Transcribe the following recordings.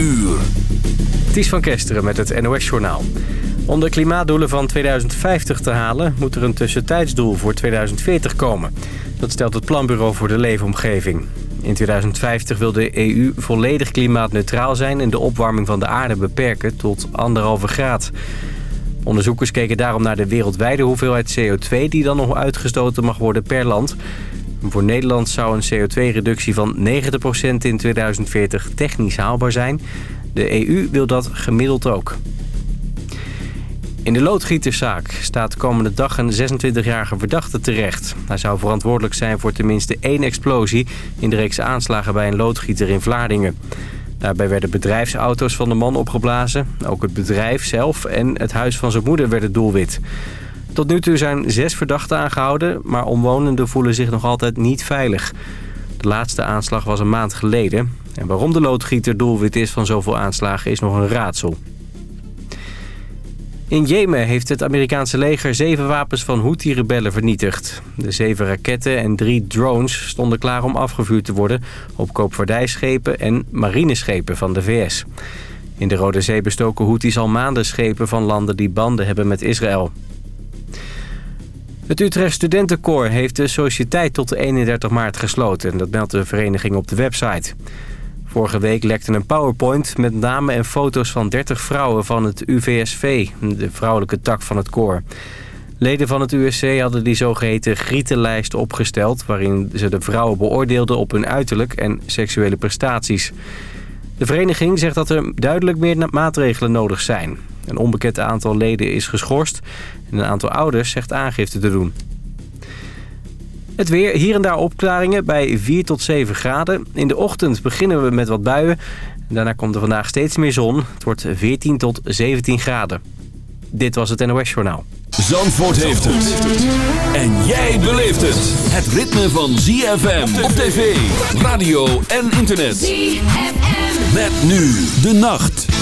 uur. Ties van Kesteren met het NOS-journaal. Om de klimaatdoelen van 2050 te halen... moet er een tussentijdsdoel voor 2040 komen. Dat stelt het Planbureau voor de Leefomgeving. In 2050 wil de EU volledig klimaatneutraal zijn... en de opwarming van de aarde beperken tot anderhalve graad. Onderzoekers keken daarom naar de wereldwijde hoeveelheid CO2... die dan nog uitgestoten mag worden per land... Voor Nederland zou een CO2-reductie van 90% in 2040 technisch haalbaar zijn. De EU wil dat gemiddeld ook. In de loodgieterszaak staat komende dag een 26-jarige verdachte terecht. Hij zou verantwoordelijk zijn voor tenminste één explosie... in de reeks aanslagen bij een loodgieter in Vlaardingen. Daarbij werden bedrijfsauto's van de man opgeblazen. Ook het bedrijf zelf en het huis van zijn moeder werden doelwit. Tot nu toe zijn zes verdachten aangehouden... maar omwonenden voelen zich nog altijd niet veilig. De laatste aanslag was een maand geleden. En waarom de loodgieter doelwit is van zoveel aanslagen is nog een raadsel. In Jemen heeft het Amerikaanse leger zeven wapens van Houthi-rebellen vernietigd. De zeven raketten en drie drones stonden klaar om afgevuurd te worden... op koopvaardijschepen en marineschepen van de VS. In de Rode Zee bestoken Houthis al maanden schepen van landen die banden hebben met Israël. Het Utrecht Studentenkoor heeft de sociëteit tot de 31 maart gesloten. Dat meldt de vereniging op de website. Vorige week lekte een powerpoint met namen en foto's van 30 vrouwen van het UVSV, de vrouwelijke tak van het koor. Leden van het USC hadden die zogeheten grietenlijst opgesteld... waarin ze de vrouwen beoordeelden op hun uiterlijk en seksuele prestaties. De vereniging zegt dat er duidelijk meer maatregelen nodig zijn. Een onbekend aantal leden is geschorst en een aantal ouders zegt aangifte te doen. Het weer, hier en daar opklaringen bij 4 tot 7 graden. In de ochtend beginnen we met wat buien. Daarna komt er vandaag steeds meer zon. Het wordt 14 tot 17 graden. Dit was het NOS Journaal. Zandvoort heeft het. En jij beleeft het. Het ritme van ZFM op tv, radio en internet. ZFM. Met nu de nacht.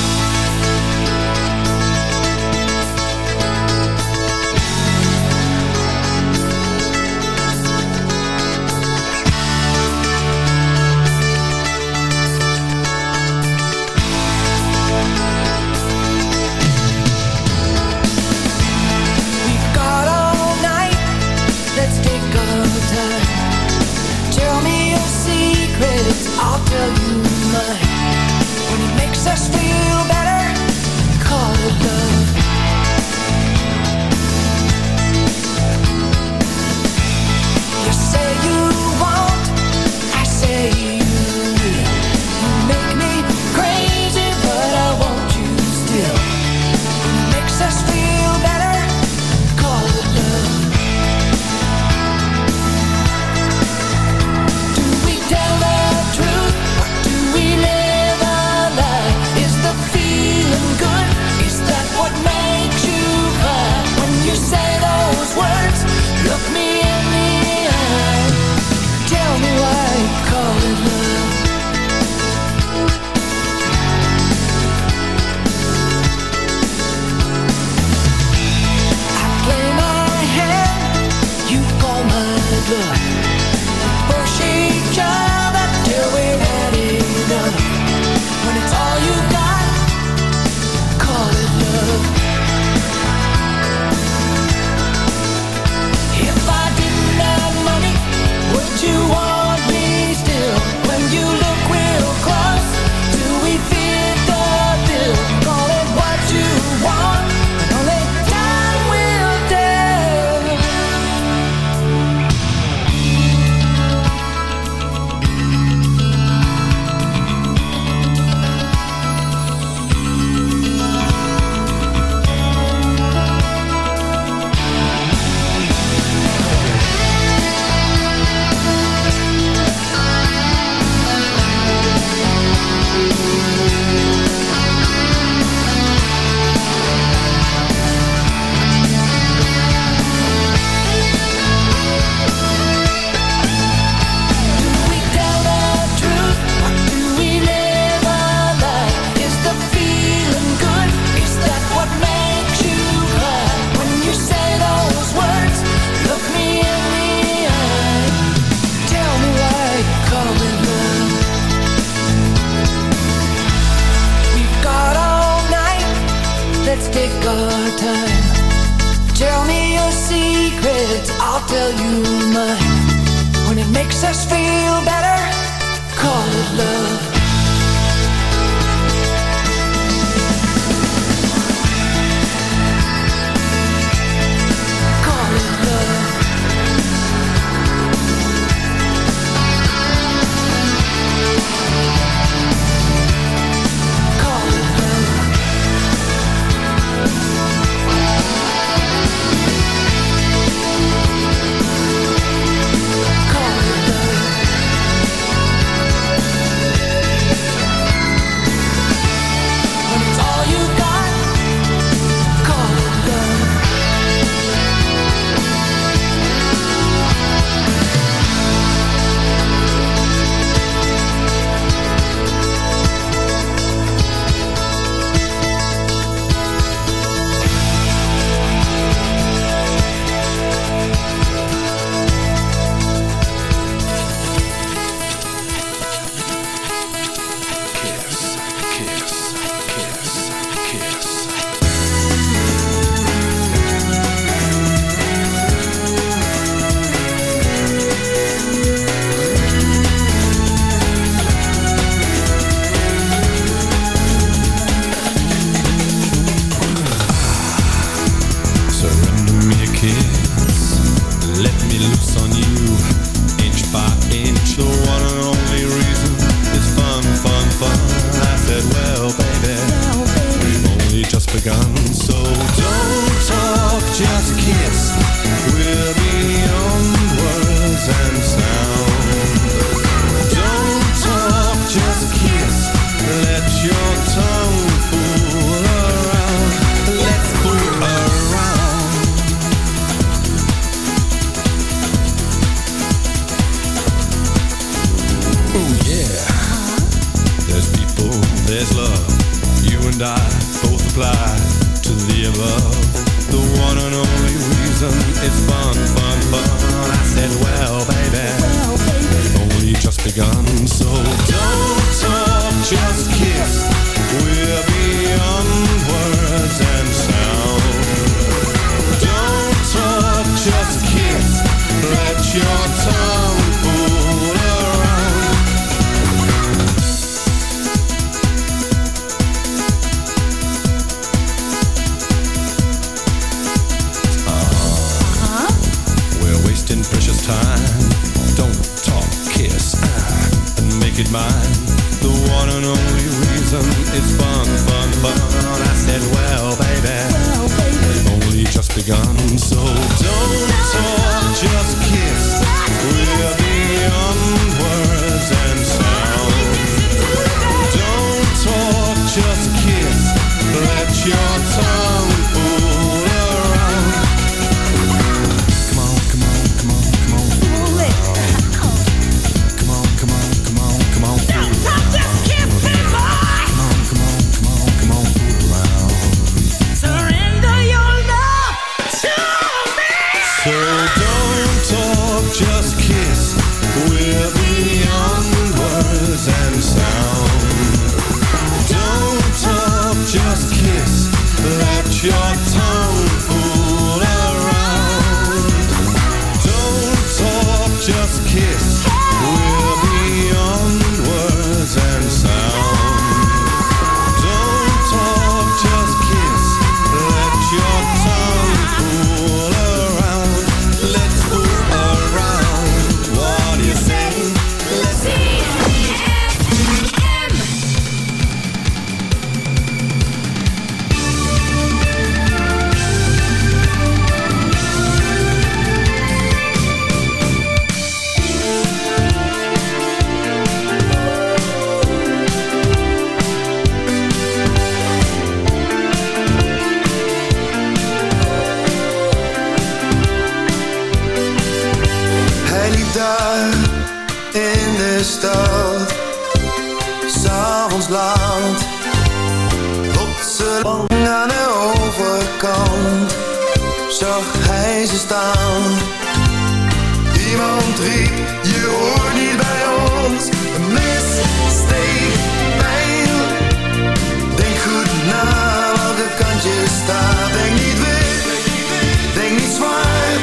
Denk niet wit, denk niet zwart,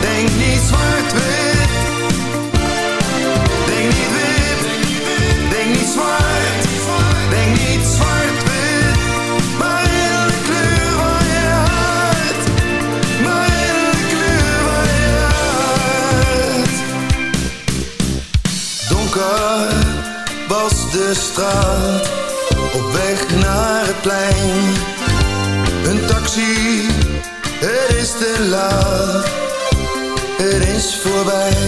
denk niet zwart-wit. Denk niet wit, denk niet zwart, denk niet zwart-wit. Maar in de kleur van je hart, maar elke kleur van je hart. Donker was de straat, op weg naar het plein love, het is voorbij.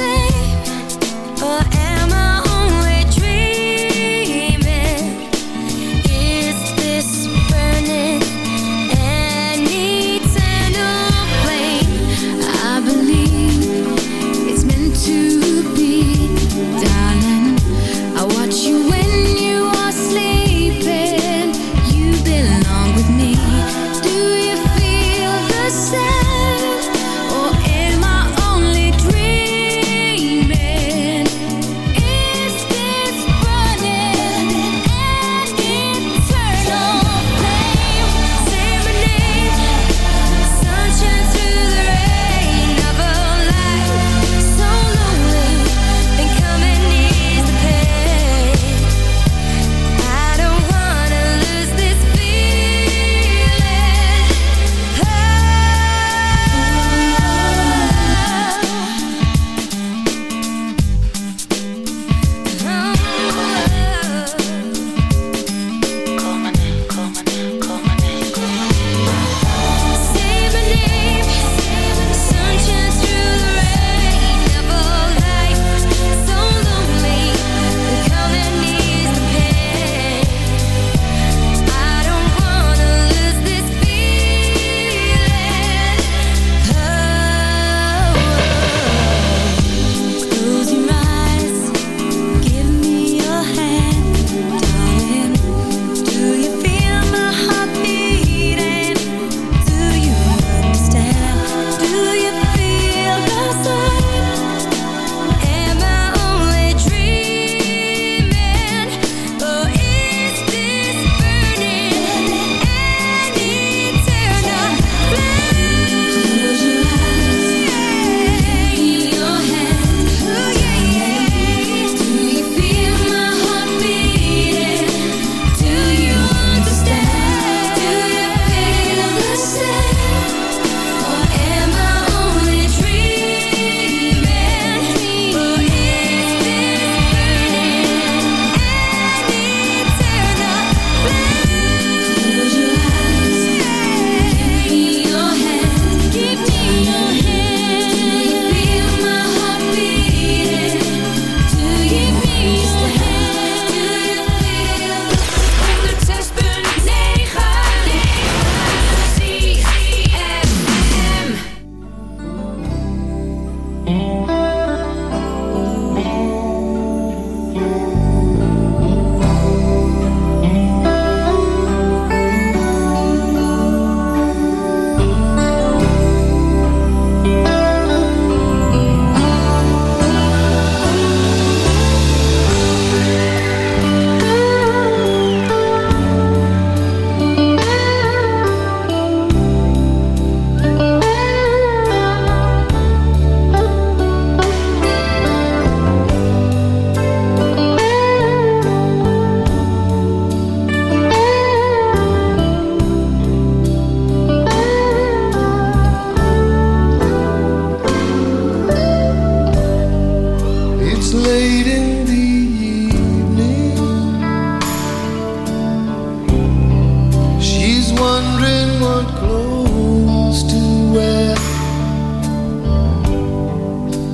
Wondering what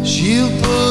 She'll put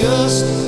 Oh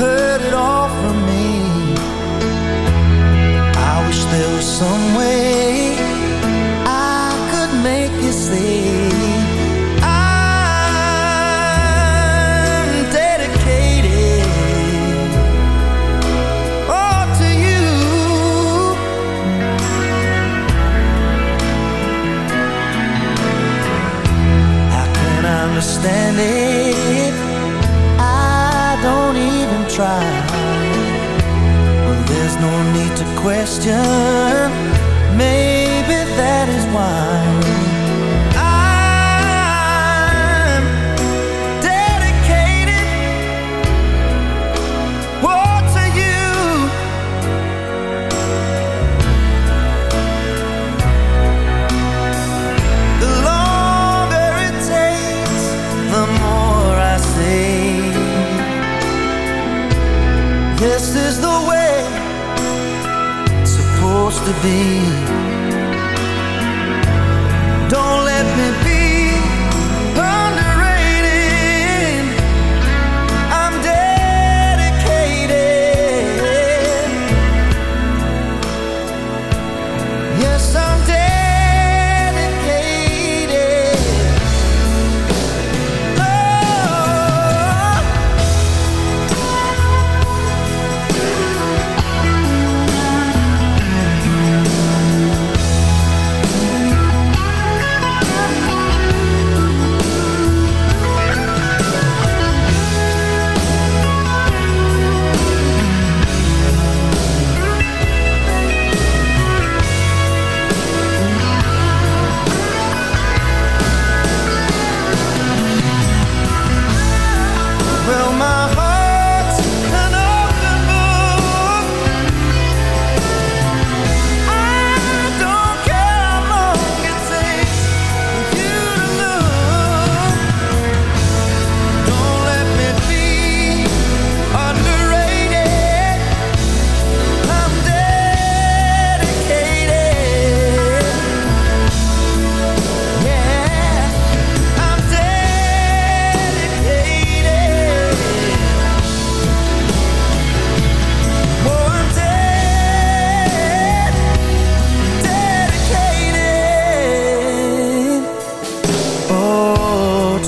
heard it all from me. I wish there was some way I could make you see. I'm dedicated. Oh, to you. Can understand it? question. Maybe that is why.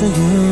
You.